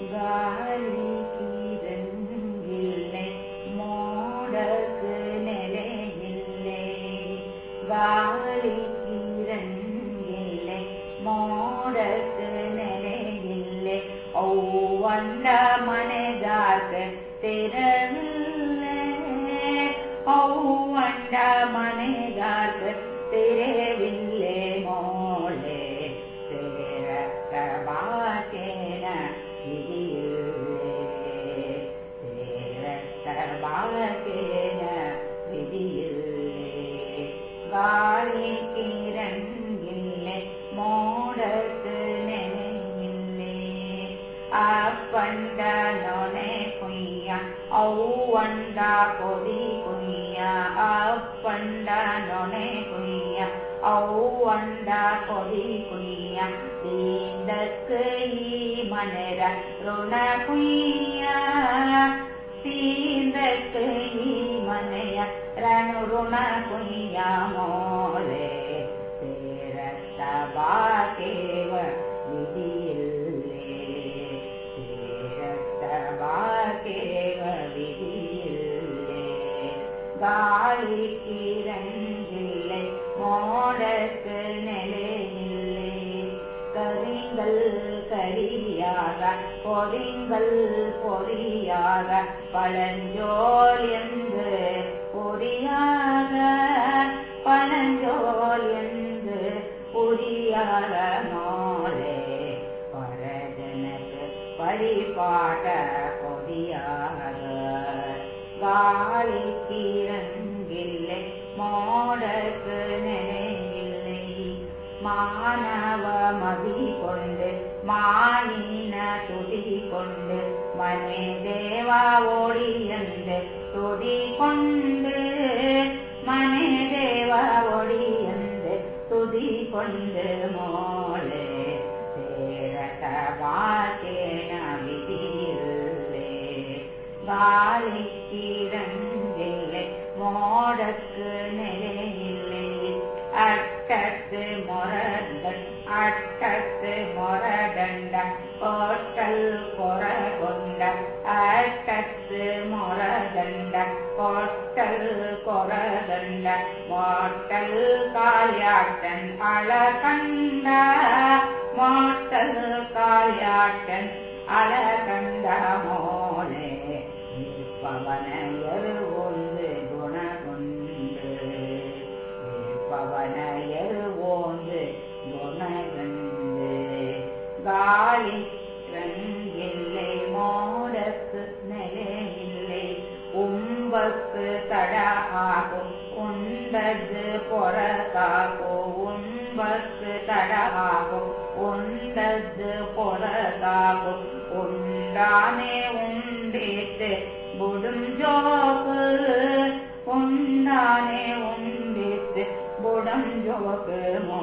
വാലിക്കിരങ്ങില്ലേ മോടക്ക് നിലയില്ലേ? വാലിക്കിരങ്ങില്ലേ മോടക്ക് നിലയില്ലേ? ഓ വണ്ട മനകാർക്ക് തിരവില്ലേ ഓ വണ്ട മനകാർക്ക് காளி கிரங்கில்லை மோடத்து நெனையில்லே. அப்பண்ட நொனே குய்ய ஔவண்ட கொதி பொய்யா அப்பண்ட நொனே குய்ய ஔவண்ட கொதி குய்ಯ தீந்தக்கு மனர ருண காளி கிரங்கில்லை மோடக்கு நிலையில்லை. கரிங்கள் கரியாக பொறிங்கள் பொறியாக பழஞ்சோல் என்று பொறியாக பழஞ்சோல் என்று பொறியாக மோலே பரஜனக்கு பரிபாட காளி கீரங்கில்லை மோடக்கு நினைவில்லை. மாணவ மதி கொண்டு மானின துதி கொண்டு மனே தேவா ஓடி என்று துதி கொண்டு மோடக்கு நிலையில்லை அட்டத்து மொரடன் அட்டத்து மொரதண்ட கோட்டல் கொர கொண்ட அட்டத்து மொரதண்ட கோட்டல் கொரதண்ட மோட்டல் காயாட்டன் அழகண்ட மோட்டல் காயாட்டன் அழ காலி இல்லை மோடக்கு நிலையில்லை உம்பக்கு தட ஆகும் உண்டது பொறதாகோ உம்பக்கு தட ஆகும் உண்டது பொறதாகும் உண்டானே உண்டிட்டு புடுஞ்சோக்கு உண்டானே உண்டிட்டு புடம் ஜோக்கு மோ